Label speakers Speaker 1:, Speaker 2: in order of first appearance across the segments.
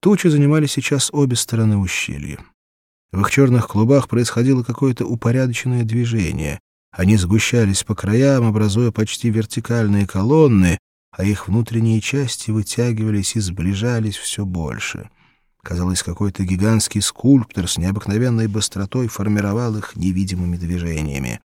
Speaker 1: Тучи занимали сейчас обе стороны ущелья. В их черных клубах происходило какое-то упорядоченное движение. Они сгущались по краям, образуя почти вертикальные колонны, а их внутренние части вытягивались и сближались все больше. Казалось, какой-то гигантский скульптор с необыкновенной быстротой формировал их невидимыми движениями.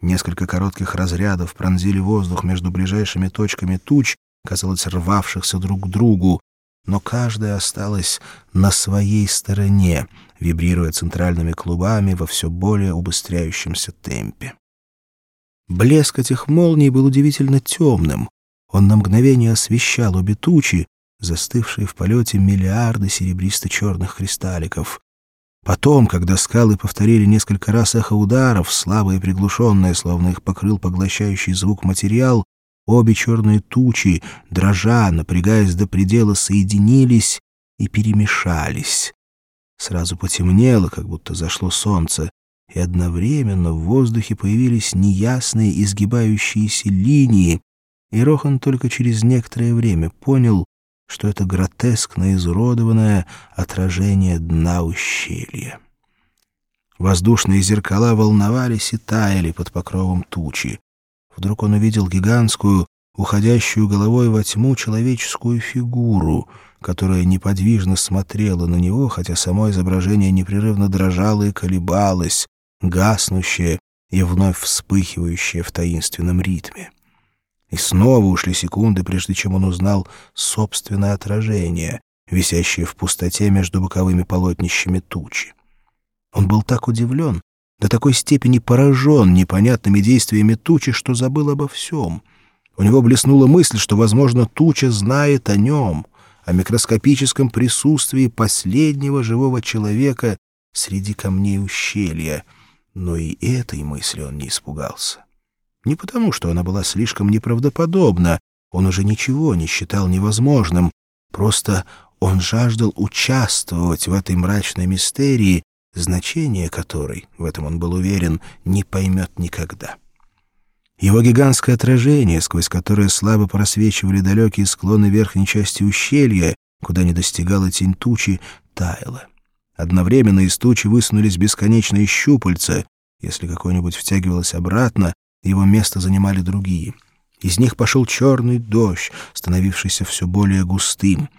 Speaker 1: Несколько коротких разрядов пронзили воздух между ближайшими точками туч, казалось, рвавшихся друг к другу, но каждая осталась на своей стороне, вибрируя центральными клубами во все более убыстряющемся темпе. Блеск этих молний был удивительно темным. Он на мгновение освещал обе тучи, застывшие в полете миллиарды серебристо-черных кристалликов. Потом, когда скалы повторили несколько раз эхо ударов, слабое и приглушенное, словно их покрыл поглощающий звук материал, обе черные тучи, дрожа, напрягаясь до предела, соединились и перемешались. Сразу потемнело, как будто зашло солнце, и одновременно в воздухе появились неясные изгибающиеся линии, и Рохан только через некоторое время понял, что это гротескно изуродованное отражение дна ущелья. Воздушные зеркала волновались и таяли под покровом тучи. Вдруг он увидел гигантскую, уходящую головой во тьму человеческую фигуру, которая неподвижно смотрела на него, хотя само изображение непрерывно дрожало и колебалось, гаснущее и вновь вспыхивающее в таинственном ритме. И снова ушли секунды, прежде чем он узнал собственное отражение, висящее в пустоте между боковыми полотнищами тучи. Он был так удивлен, до такой степени поражен непонятными действиями тучи, что забыл обо всем. У него блеснула мысль, что, возможно, туча знает о нем, о микроскопическом присутствии последнего живого человека среди камней ущелья, но и этой мысли он не испугался. Не потому, что она была слишком неправдоподобна, он уже ничего не считал невозможным, просто он жаждал участвовать в этой мрачной мистерии, значение которой, в этом он был уверен, не поймет никогда. Его гигантское отражение, сквозь которое слабо просвечивали далекие склоны верхней части ущелья, куда не достигала тень тучи, таяло. Одновременно из тучи высунулись бесконечные щупальца. Если какое-нибудь втягивалось обратно, его место занимали другие. Из них пошел черный дождь, становившийся все более густым.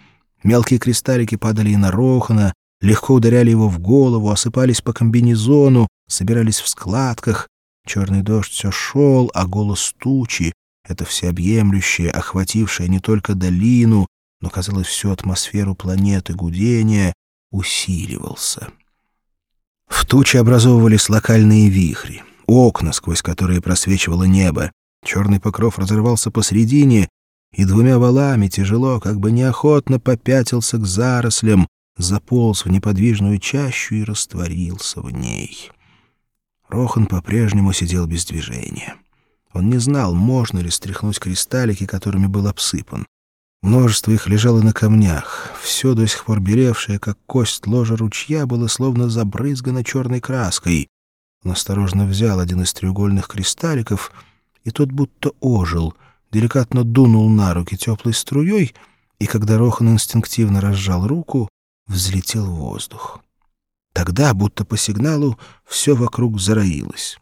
Speaker 1: Мелкие кристаллики падали и на Рохана, легко ударяли его в голову, осыпались по комбинезону, собирались в складках. Черный дождь все шел, а голос тучи, это всеобъемлющее, охватившее не только долину, но, казалось, всю атмосферу планеты гудения, усиливался. В туче образовывались локальные вихри окна, сквозь которые просвечивало небо. Черный покров разорвался посредине, и двумя валами тяжело, как бы неохотно попятился к зарослям, заполз в неподвижную чащу и растворился в ней. Рохан по-прежнему сидел без движения. Он не знал, можно ли стряхнуть кристаллики, которыми был обсыпан. Множество их лежало на камнях. Все до сих пор белевшее, как кость ложа ручья, было словно забрызгано черной краской. Он осторожно взял один из треугольных кристалликов, и тот будто ожил, деликатно дунул на руки теплой струей, и когда Рохан инстинктивно разжал руку, взлетел в воздух. Тогда, будто по сигналу, все вокруг зароилось.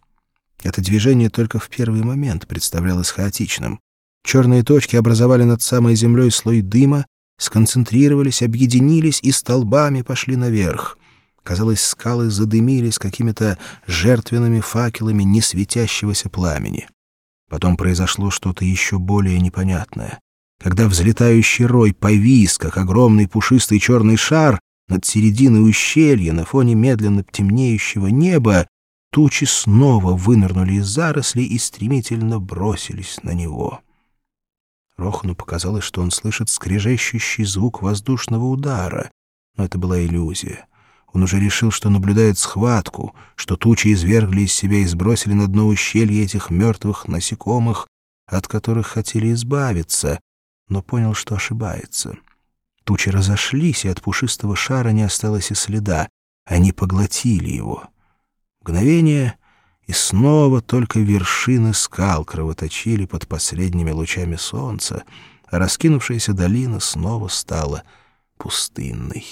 Speaker 1: Это движение только в первый момент представлялось хаотичным. Черные точки образовали над самой землей слой дыма, сконцентрировались, объединились и столбами пошли наверх. Казалось, скалы задымились какими-то жертвенными факелами несветящегося пламени. Потом произошло что-то еще более непонятное. Когда взлетающий рой повис, как огромный пушистый черный шар, над серединой ущелья на фоне медленно темнеющего неба, тучи снова вынырнули из зарослей и стремительно бросились на него. Рохну показалось, что он слышит скрежещущий звук воздушного удара, но это была иллюзия. Он уже решил, что наблюдает схватку, что тучи извергли из себя и сбросили на дно ущелья этих мертвых насекомых, от которых хотели избавиться, но понял, что ошибается. Тучи разошлись, и от пушистого шара не осталось и следа. Они поглотили его. Мгновение, и снова только вершины скал кровоточили под последними лучами солнца, а раскинувшаяся долина снова стала пустынной.